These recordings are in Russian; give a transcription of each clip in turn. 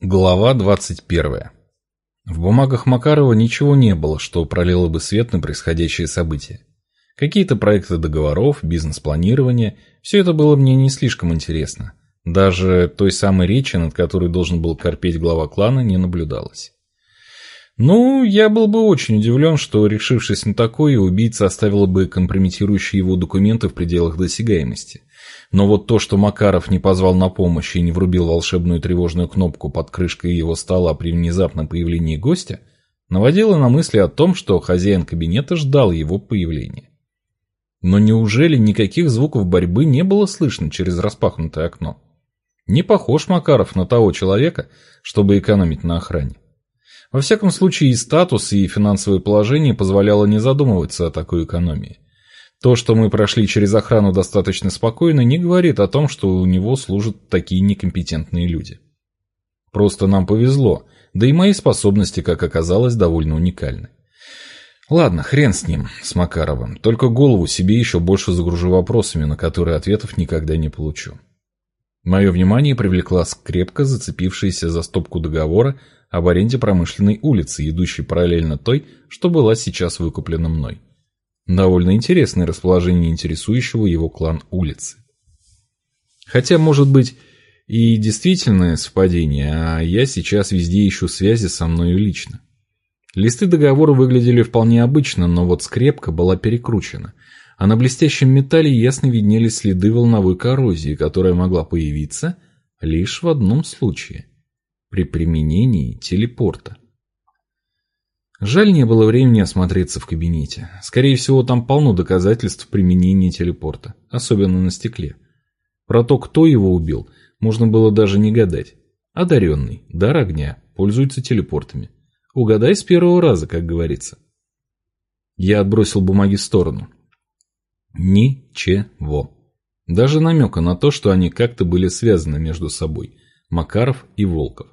Глава 21. В бумагах Макарова ничего не было, что пролило бы свет на происходящие события. Какие-то проекты договоров, бизнес-планирование – все это было мне не слишком интересно. Даже той самой речи, над которой должен был корпеть глава клана, не наблюдалось. Ну, я был бы очень удивлен, что, решившись на такое, убийца оставила бы компрометирующие его документы в пределах досягаемости. Но вот то, что Макаров не позвал на помощь и не врубил волшебную тревожную кнопку под крышкой его стола при внезапном появлении гостя, наводило на мысли о том, что хозяин кабинета ждал его появления. Но неужели никаких звуков борьбы не было слышно через распахнутое окно? Не похож Макаров на того человека, чтобы экономить на охране. Во всяком случае, и статус, и финансовое положение позволяло не задумываться о такой экономии. То, что мы прошли через охрану достаточно спокойно, не говорит о том, что у него служат такие некомпетентные люди. Просто нам повезло, да и мои способности, как оказалось, довольно уникальны. Ладно, хрен с ним, с Макаровым, только голову себе еще больше загружу вопросами, на которые ответов никогда не получу. Мое внимание привлекла скрепко зацепившаяся за стопку договора об аренде промышленной улицы, идущей параллельно той, что была сейчас выкуплена мной. Довольно интересное расположение интересующего его клан улицы. Хотя, может быть, и действительное совпадение, а я сейчас везде ищу связи со мною лично. Листы договора выглядели вполне обычно, но вот скрепка была перекручена, а на блестящем металле ясно виднелись следы волновой коррозии, которая могла появиться лишь в одном случае – при применении телепорта. Жаль, не было времени осмотреться в кабинете. Скорее всего, там полно доказательств применения телепорта, особенно на стекле. Про то, кто его убил, можно было даже не гадать. Одаренный, дар огня, пользуется телепортами. Угадай с первого раза, как говорится. Я отбросил бумаги в сторону. Ничего. Даже намека на то, что они как-то были связаны между собой. Макаров и Волков.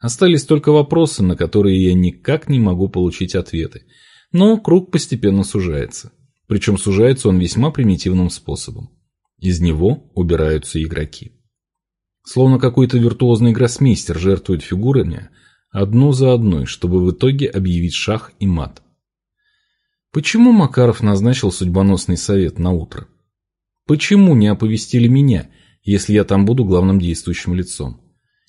Остались только вопросы, на которые я никак не могу получить ответы. Но круг постепенно сужается. Причем сужается он весьма примитивным способом. Из него убираются игроки. Словно какой-то виртуозный гроссмейстер жертвует фигурами одну за одной, чтобы в итоге объявить шах и мат. Почему Макаров назначил судьбоносный совет на утро? Почему не оповестили меня, если я там буду главным действующим лицом?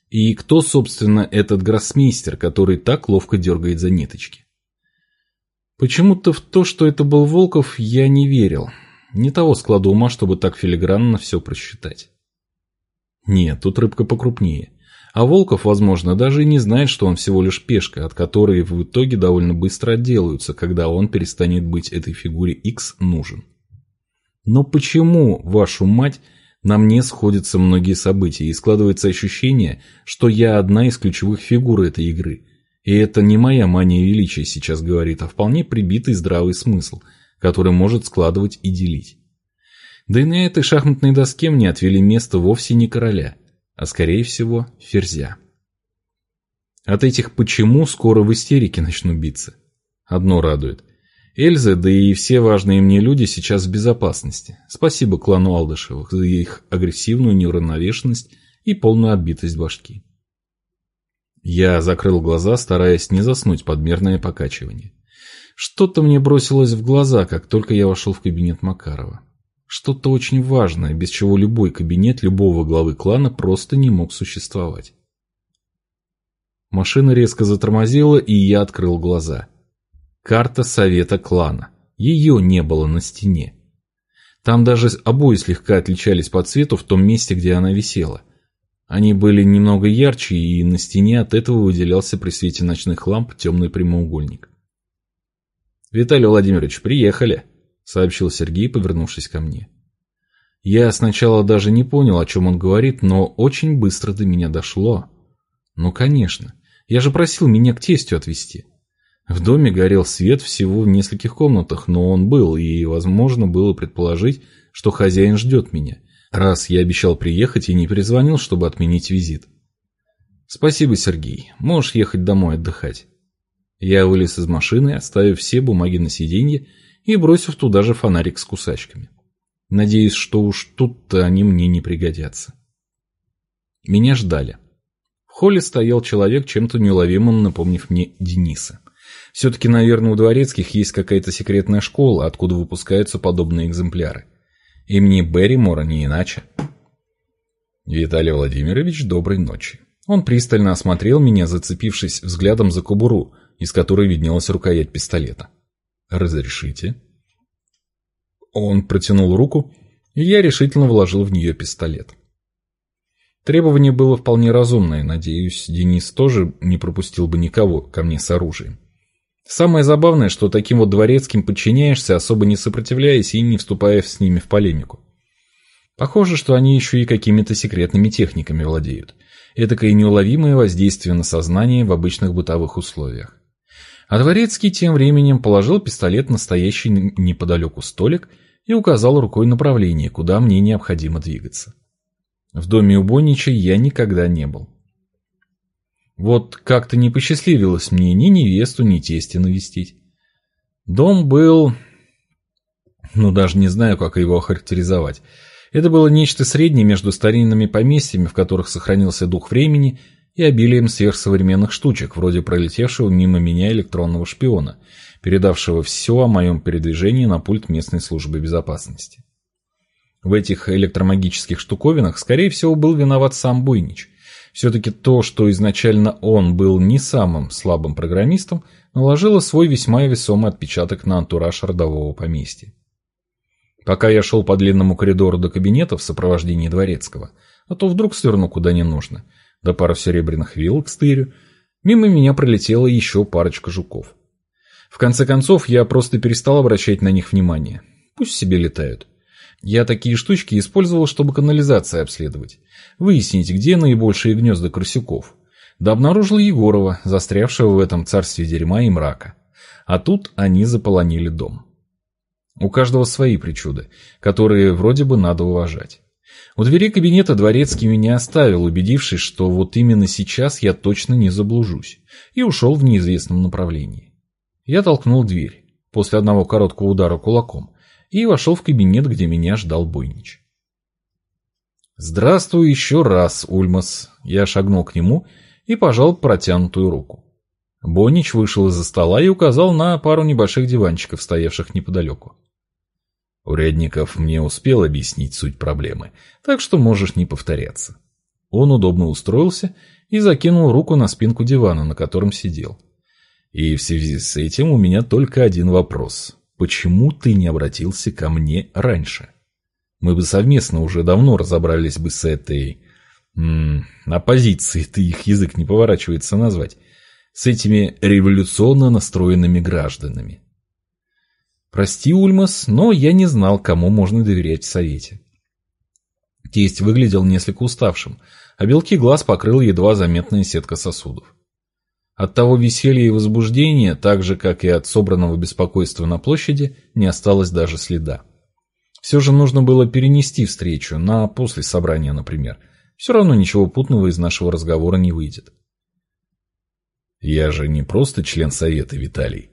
И кто, собственно, этот гроссмейстер, который так ловко дергает за ниточки? Почему-то в то, что это был Волков, я не верил. Не того склада ума, чтобы так филигранно все просчитать. Нет, тут рыбка покрупнее. А Волков, возможно, даже и не знает, что он всего лишь пешка, от которой в итоге довольно быстро отделаются, когда он перестанет быть этой фигуре X нужен. Но почему, вашу мать, на мне сходятся многие события, и складывается ощущение, что я одна из ключевых фигур этой игры. И это не моя мания величия сейчас говорит, а вполне прибитый здравый смысл, который может складывать и делить. Да и на этой шахматной доске мне отвели место вовсе не короля, а скорее всего ферзя. От этих «почему» скоро в истерике начну биться. Одно радует. Эльза, да и все важные мне люди сейчас в безопасности. Спасибо клану Алдышевых за их агрессивную неуравновешенность и полную отбитость башки. Я закрыл глаза, стараясь не заснуть под мерное покачивание. Что-то мне бросилось в глаза, как только я вошел в кабинет Макарова. Что-то очень важное, без чего любой кабинет любого главы клана просто не мог существовать. Машина резко затормозила, и я открыл глаза. Карта совета клана. Ее не было на стене. Там даже обои слегка отличались по цвету в том месте, где она висела. Они были немного ярче, и на стене от этого выделялся при свете ночных ламп темный прямоугольник. «Виталий Владимирович, приехали», — сообщил Сергей, повернувшись ко мне. Я сначала даже не понял, о чем он говорит, но очень быстро до меня дошло. Ну, конечно, я же просил меня к тестю отвезти. В доме горел свет всего в нескольких комнатах, но он был, и возможно было предположить, что хозяин ждет меня, раз я обещал приехать и не перезвонил, чтобы отменить визит. «Спасибо, Сергей. Можешь ехать домой отдыхать». Я вылез из машины, оставив все бумаги на сиденье и бросив туда же фонарик с кусачками. Надеюсь, что уж тут-то они мне не пригодятся. Меня ждали холле стоял человек, чем-то неуловимым напомнив мне Дениса. Все-таки, наверное, у дворецких есть какая-то секретная школа, откуда выпускаются подобные экземпляры. Имени Берримора не иначе. Виталий Владимирович, доброй ночи. Он пристально осмотрел меня, зацепившись взглядом за кобуру, из которой виднелась рукоять пистолета. «Разрешите?» Он протянул руку, и я решительно вложил в нее пистолет. Требование было вполне разумное, надеюсь, Денис тоже не пропустил бы никого ко мне с оружием. Самое забавное, что таким вот дворецким подчиняешься, особо не сопротивляясь и не вступая с ними в полемику. Похоже, что они еще и какими-то секретными техниками владеют. Этакое неуловимое воздействие на сознание в обычных бытовых условиях. А дворецкий тем временем положил пистолет на стоящий неподалеку столик и указал рукой направление, куда мне необходимо двигаться. В доме у Бонича я никогда не был. Вот как-то не посчастливилось мне ни невесту, ни тестя навестить. Дом был... Ну, даже не знаю, как его охарактеризовать. Это было нечто среднее между старинными поместьями, в которых сохранился дух времени, и обилием сверхсовременных штучек, вроде пролетевшего мимо меня электронного шпиона, передавшего все о моем передвижении на пульт местной службы безопасности. В этих электромагических штуковинах, скорее всего, был виноват сам Буйнич. Все-таки то, что изначально он был не самым слабым программистом, наложило свой весьма весомый отпечаток на антураж родового поместья. Пока я шел по длинному коридору до кабинета в сопровождении дворецкого, а то вдруг сверну куда не нужно, до пары серебряных вилок к стырю, мимо меня пролетела еще парочка жуков. В конце концов, я просто перестал обращать на них внимание. Пусть себе летают. Я такие штучки использовал, чтобы канализации обследовать. Выяснить, где наибольшие гнезда крысюков. Да обнаружил Егорова, застрявшего в этом царстве дерьма и мрака. А тут они заполонили дом. У каждого свои причуды, которые вроде бы надо уважать. У двери кабинета дворецкий меня оставил, убедившись, что вот именно сейчас я точно не заблужусь, и ушел в неизвестном направлении. Я толкнул дверь, после одного короткого удара кулаком, и вошел в кабинет, где меня ждал Бойнич. «Здравствуй еще раз, Ульмас!» Я шагнул к нему и пожал протянутую руку. Бонич вышел из-за стола и указал на пару небольших диванчиков, стоявших неподалеку. Урядников мне успел объяснить суть проблемы, так что можешь не повторяться. Он удобно устроился и закинул руку на спинку дивана, на котором сидел. И в связи с этим у меня только один вопрос. Почему ты не обратился ко мне раньше? Мы бы совместно уже давно разобрались бы с этой... М оппозицией, ты их язык не поворачивается назвать. С этими революционно настроенными гражданами. Прости, Ульмас, но я не знал, кому можно доверять в совете. Тесть выглядел несколько уставшим, а белки глаз покрыл едва заметная сетка сосудов. От того веселья и возбуждения, так же, как и от собранного беспокойства на площади, не осталось даже следа. Все же нужно было перенести встречу, на после собрания, например. Все равно ничего путного из нашего разговора не выйдет. «Я же не просто член совета, Виталий»,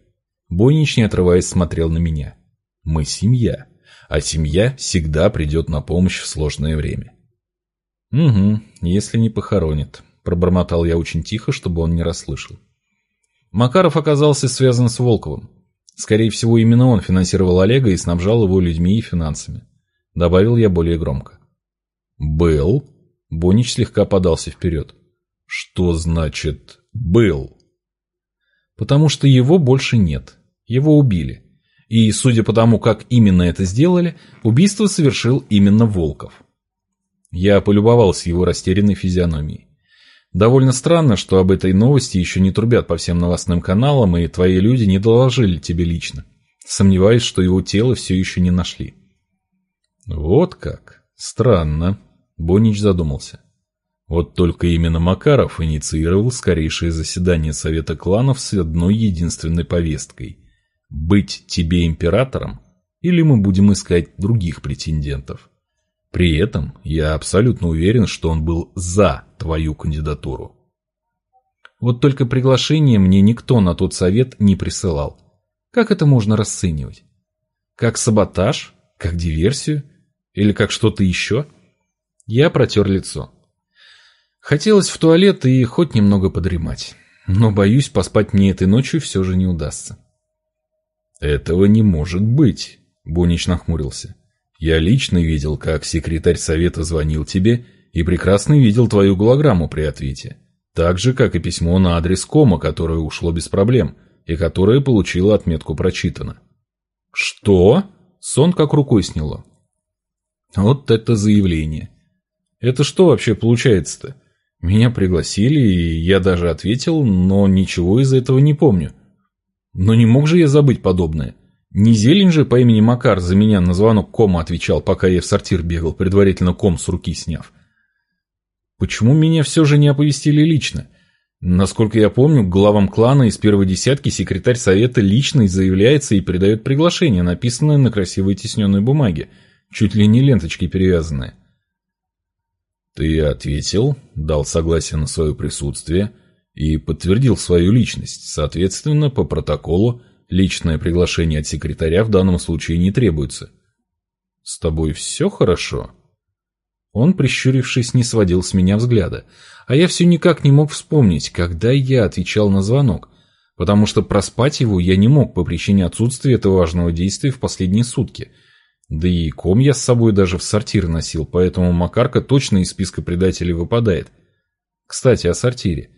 Бойнич, не отрываясь, смотрел на меня. «Мы семья, а семья всегда придет на помощь в сложное время». «Угу, если не похоронит», — пробормотал я очень тихо, чтобы он не расслышал. Макаров оказался связан с Волковым. Скорее всего, именно он финансировал Олега и снабжал его людьми и финансами. Добавил я более громко. «Был?» Бонич слегка подался вперед. «Что значит «был»?» Потому что его больше нет. Его убили. И, судя по тому, как именно это сделали, убийство совершил именно Волков. Я полюбовался его растерянной физиономией. Довольно странно, что об этой новости еще не трубят по всем новостным каналам, и твои люди не доложили тебе лично. Сомневаюсь, что его тело все еще не нашли. Вот как. Странно. Бонич задумался. Вот только именно Макаров инициировал скорейшее заседание Совета кланов с одной единственной повесткой – быть тебе императором или мы будем искать других претендентов. При этом я абсолютно уверен, что он был за твою кандидатуру. Вот только приглашение мне никто на тот совет не присылал. Как это можно расценивать? Как саботаж? Как диверсию? Или как что-то еще? Я протер лицо. Хотелось в туалет и хоть немного подремать. Но, боюсь, поспать мне этой ночью все же не удастся. «Этого не может быть», — Бунич нахмурился. «Я лично видел, как секретарь совета звонил тебе и прекрасно видел твою голограмму при ответе. Так же, как и письмо на адрес кома, которое ушло без проблем и которое получило отметку «прочитано». «Что?» Сон как рукой сняло. Вот это заявление. Это что вообще получается-то? Меня пригласили, и я даже ответил, но ничего из этого не помню. Но не мог же я забыть подобное. Не зелень же по имени Макар за меня на звонок кома отвечал, пока я в сортир бегал, предварительно ком с руки сняв. Почему меня все же не оповестили лично? Насколько я помню, главам клана из первой десятки секретарь совета лично заявляется и передает приглашение, написанное на красивой тисненной бумаге, чуть ли не ленточкой перевязанное. Ты ответил, дал согласие на свое присутствие и подтвердил свою личность. Соответственно, по протоколу личное приглашение от секретаря в данном случае не требуется. С тобой все хорошо? Он, прищурившись, не сводил с меня взгляда, а я все никак не мог вспомнить, когда я отвечал на звонок, потому что проспать его я не мог по причине отсутствия этого важного действия в последние сутки – да и ком я с собой даже в сортир носил, поэтому Макарка точно из списка предателей выпадает. Кстати, о сортире.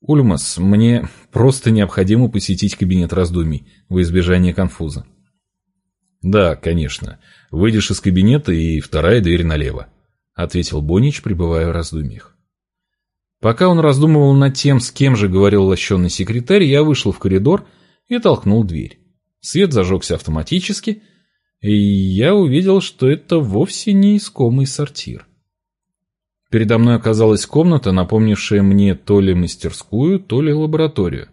Ульмас, мне просто необходимо посетить кабинет раздумий во избежание конфуза. Да, конечно. Выйдешь из кабинета и вторая дверь налево, ответил Бонич, пребывая в раздумьях. Пока он раздумывал над тем, с кем же говорил лощеный секретарь, я вышел в коридор и толкнул дверь. Свет зажегся автоматически — и я увидел, что это вовсе не искомый сортир. Передо мной оказалась комната, напомнившая мне то ли мастерскую, то ли лабораторию.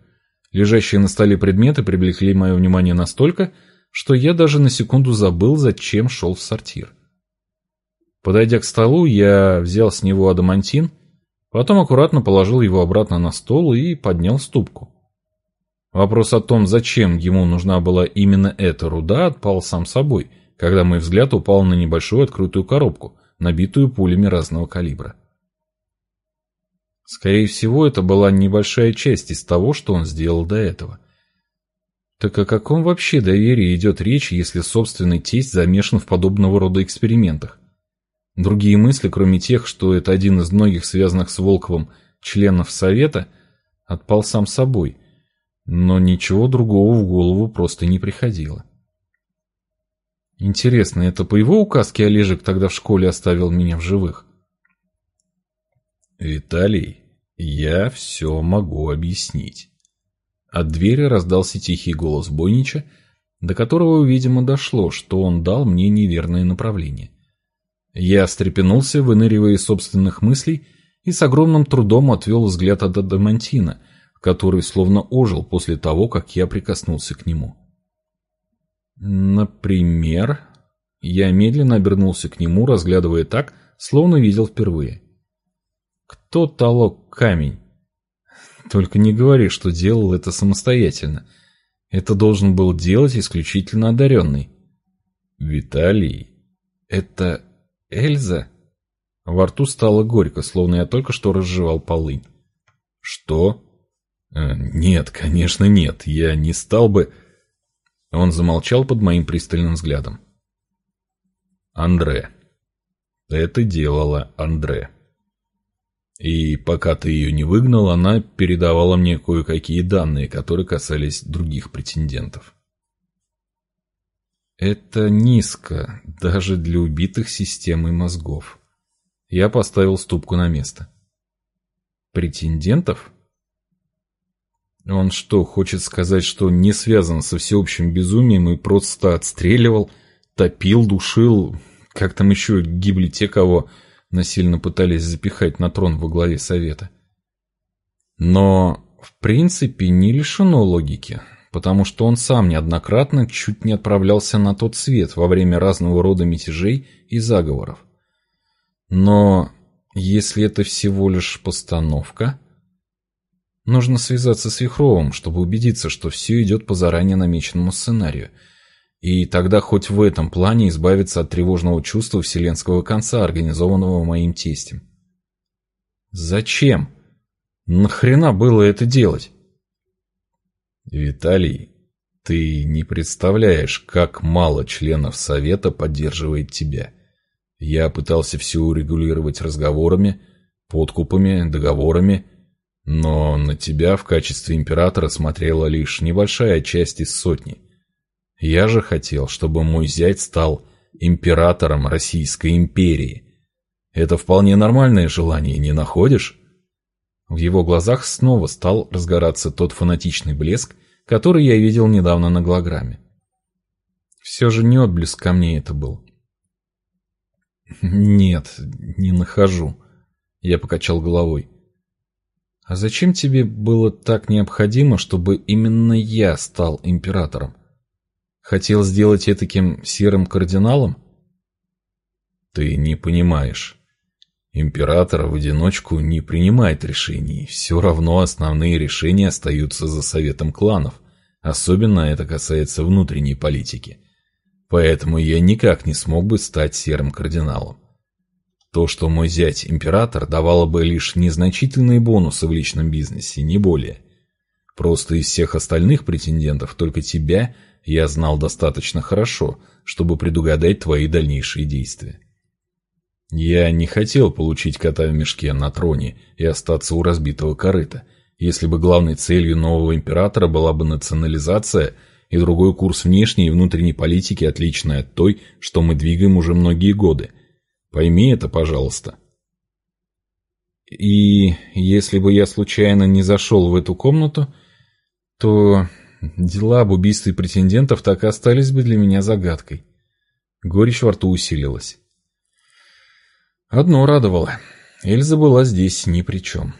Лежащие на столе предметы привлекли мое внимание настолько, что я даже на секунду забыл, зачем шел в сортир. Подойдя к столу, я взял с него адамантин, потом аккуратно положил его обратно на стол и поднял ступку. Вопрос о том, зачем ему нужна была именно эта руда, отпал сам собой, когда мой взгляд упал на небольшую открытую коробку, набитую пулями разного калибра. Скорее всего, это была небольшая часть из того, что он сделал до этого. Так о каком вообще доверии идет речь, если собственный тесть замешан в подобного рода экспериментах? Другие мысли, кроме тех, что это один из многих связанных с Волковым членов Совета, отпал сам собой, но ничего другого в голову просто не приходило. Интересно, это по его указке Олежек тогда в школе оставил меня в живых? «Виталий, я все могу объяснить». От двери раздался тихий голос Бойнича, до которого, видимо, дошло, что он дал мне неверное направление. Я встрепенулся, выныривая из собственных мыслей, и с огромным трудом отвел взгляд от Адамантина — который словно ожил после того, как я прикоснулся к нему. Например, я медленно обернулся к нему, разглядывая так, словно видел впервые. Кто толок камень? Только не говори, что делал это самостоятельно. Это должен был делать исключительно одаренный. Виталий, это Эльза? Во рту стало горько, словно я только что разжевал полынь. Что? Э, «Нет, конечно нет, я не стал бы...» Он замолчал под моим пристальным взглядом. «Андре. Это делала Андре. И пока ты ее не выгнал, она передавала мне кое-какие данные, которые касались других претендентов». «Это низко, даже для убитых системой мозгов». Я поставил ступку на место. «Претендентов?» Он что, хочет сказать, что не связан со всеобщим безумием и просто отстреливал, топил, душил, как там еще гибли те, кого насильно пытались запихать на трон во главе Совета? Но, в принципе, не лишено логики, потому что он сам неоднократно чуть не отправлялся на тот свет во время разного рода мятежей и заговоров. Но если это всего лишь постановка, Нужно связаться с Вихровым, чтобы убедиться, что все идет по заранее намеченному сценарию. И тогда хоть в этом плане избавиться от тревожного чувства вселенского конца, организованного моим тестем. Зачем? Нахрена было это делать? Виталий, ты не представляешь, как мало членов Совета поддерживает тебя. Я пытался все урегулировать разговорами, подкупами, договорами, но на тебя в качестве императора смотрела лишь небольшая часть из сотни. Я же хотел, чтобы мой зять стал императором Российской империи. Это вполне нормальное желание, не находишь? В его глазах снова стал разгораться тот фанатичный блеск, который я видел недавно на голограмме. Все же не отблеск ко мне это был. «Нет, не нахожу», — я покачал головой. «А зачем тебе было так необходимо, чтобы именно я стал императором? Хотел сделать это таким серым кардиналом?» «Ты не понимаешь. Император в одиночку не принимает решений, все равно основные решения остаются за советом кланов, особенно это касается внутренней политики. Поэтому я никак не смог бы стать серым кардиналом. То, что мой зять император, давало бы лишь незначительные бонусы в личном бизнесе, не более. Просто из всех остальных претендентов только тебя я знал достаточно хорошо, чтобы предугадать твои дальнейшие действия. Я не хотел получить кота в мешке на троне и остаться у разбитого корыта, если бы главной целью нового императора была бы национализация и другой курс внешней и внутренней политики, отличный от той, что мы двигаем уже многие годы. Пойми это, пожалуйста. И если бы я случайно не зашел в эту комнату, то дела об убийстве претендентов так и остались бы для меня загадкой. Горечь во рту усилилась. Одно радовало. Эльза была здесь ни при чем.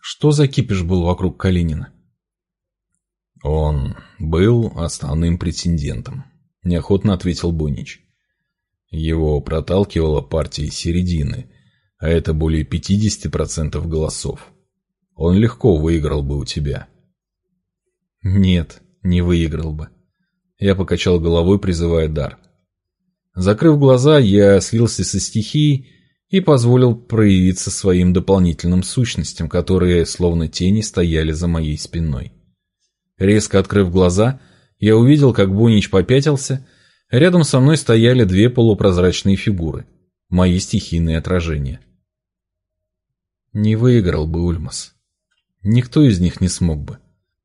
Что за кипиш был вокруг Калинина? Он был основным претендентом, неохотно ответил Бунич. Его проталкивала партия середины, а это более 50% голосов. Он легко выиграл бы у тебя. Нет, не выиграл бы. Я покачал головой, призывая дар. Закрыв глаза, я слился со стихией и позволил проявиться своим дополнительным сущностям, которые, словно тени, стояли за моей спиной. Резко открыв глаза, я увидел, как Бунич попятился, рядом со мной стояли две полупрозрачные фигуры, мои стихийные отражения. Не выиграл бы Ульмас. Никто из них не смог бы,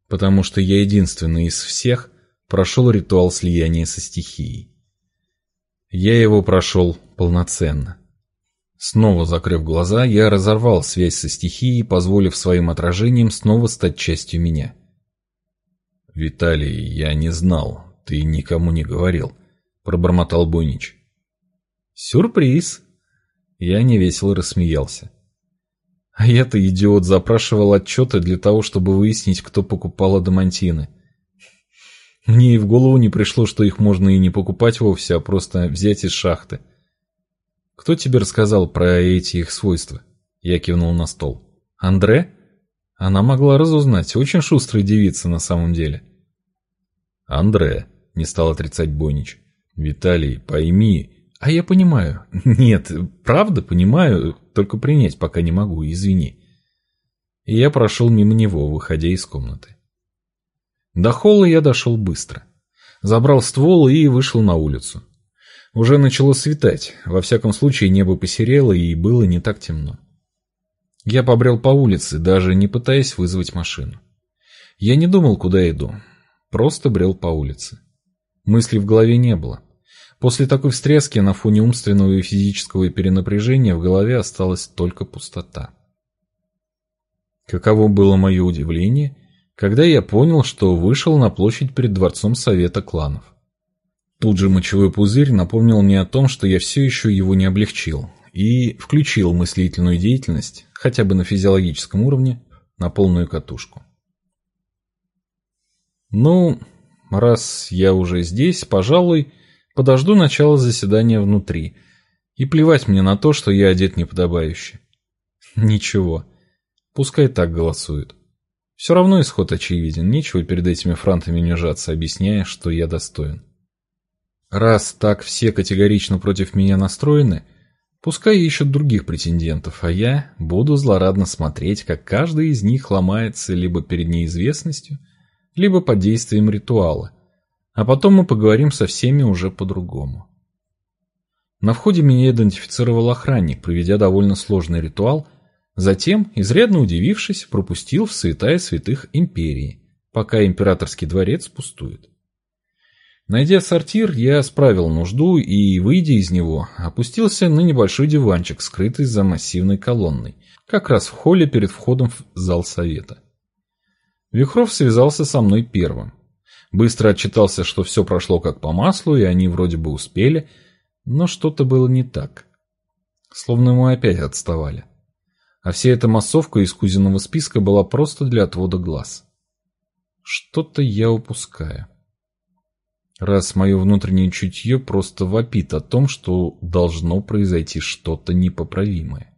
потому что я единственный из всех прошел ритуал слияния со стихией. Я его прошел полноценно. Снова закрыв глаза, я разорвал связь со стихией, позволив своим отражениям снова стать частью меня. «Виталий, я не знал, ты никому не говорил», — пробормотал Бойнич. «Сюрприз!» Я невесело рассмеялся. А я-то, идиот, запрашивал отчеты для того, чтобы выяснить, кто покупал адамантины. Мне и в голову не пришло, что их можно и не покупать вовсе, а просто взять из шахты. Кто тебе рассказал про эти их свойства? Я кивнул на стол. Андре? Она могла разузнать. Очень шустрая девица на самом деле. Андре, не стал отрицать Бойнич. Виталий, пойми. А я понимаю. Нет, правда понимаю, только принять пока не могу, извини. И я прошел мимо него, выходя из комнаты. До холла я дошел быстро. Забрал ствол и вышел на улицу. Уже начало светать, во всяком случае небо посерело и было не так темно. Я побрел по улице, даже не пытаясь вызвать машину. Я не думал, куда иду, просто брел по улице. Мыслей в голове не было. После такой встряски на фоне умственного и физического перенапряжения в голове осталась только пустота. Каково было мое удивление, когда я понял, что вышел на площадь перед дворцом Совета кланов. Тут же мочевой пузырь напомнил мне о том, что я все еще его не облегчил, и включил мыслительную деятельность, хотя бы на физиологическом уровне, на полную катушку. Ну, раз я уже здесь, пожалуй, подожду начала заседания внутри, и плевать мне на то, что я одет неподобающе. Ничего, пускай так голосуют. Все равно исход очевиден, нечего перед этими франтами унижаться, объясняя, что я достоин. Раз так все категорично против меня настроены, Пускай ищут других претендентов, а я буду злорадно смотреть, как каждый из них ломается либо перед неизвестностью, либо под действием ритуала. А потом мы поговорим со всеми уже по-другому. На входе меня идентифицировал охранник, проведя довольно сложный ритуал, затем, изрядно удивившись, пропустил в святая святых империи, пока императорский дворец пустует. Найдя сортир, я справил нужду и, выйдя из него, опустился на небольшой диванчик, скрытый за массивной колонной, как раз в холле перед входом в зал совета. Вихров связался со мной первым. Быстро отчитался, что все прошло как по маслу, и они вроде бы успели, но что-то было не так. Словно мы опять отставали. А вся эта массовка из кузиного списка была просто для отвода глаз. Что-то я упускаю раз мое внутреннее чутье просто вопит о том, что должно произойти что-то непоправимое.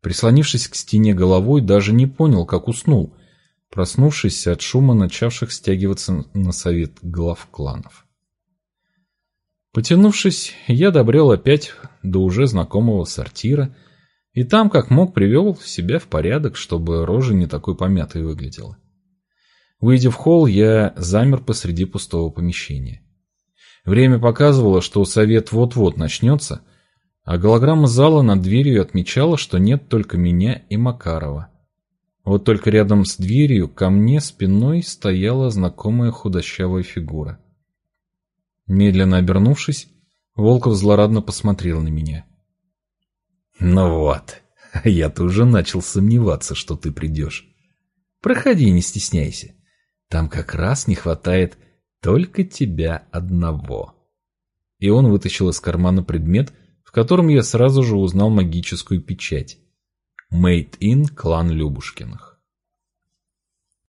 Прислонившись к стене головой, даже не понял, как уснул, проснувшись от шума начавших стягиваться на совет глав кланов. Потянувшись, я добрел опять до уже знакомого сортира, и там, как мог, привел себя в порядок, чтобы рожа не такой помятой выглядела. Выйдя в холл, я замер посреди пустого помещения. Время показывало, что совет вот-вот начнется, а голограмма зала над дверью отмечала, что нет только меня и Макарова. Вот только рядом с дверью ко мне спиной стояла знакомая худощавая фигура. Медленно обернувшись, Волков злорадно посмотрел на меня. «Ну вот, я-то уже начал сомневаться, что ты придешь. Проходи, не стесняйся. Там как раз не хватает только тебя одного. И он вытащил из кармана предмет, в котором я сразу же узнал магическую печать. Made in клан Любушкиных.